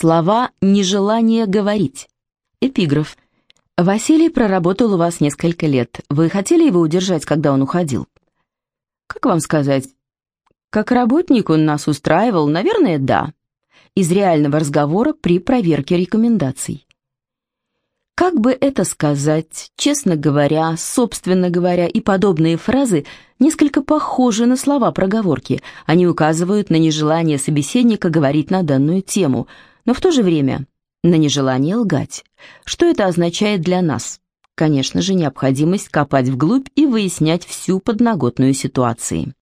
Слова «нежелание говорить». Эпиграф. Василий проработал у вас несколько лет. Вы хотели его удержать, когда он уходил? Как вам сказать? Как работник он нас устраивал, наверное, да. Из реального разговора при проверке рекомендаций. Как бы это сказать, честно говоря, собственно говоря и подобные фразы несколько похожи на слова проговорки. Они указывают на нежелание собеседника говорить на данную тему, но в то же время на нежелание лгать. Что это означает для нас? Конечно же, необходимость копать вглубь и выяснять всю подноготную ситуации.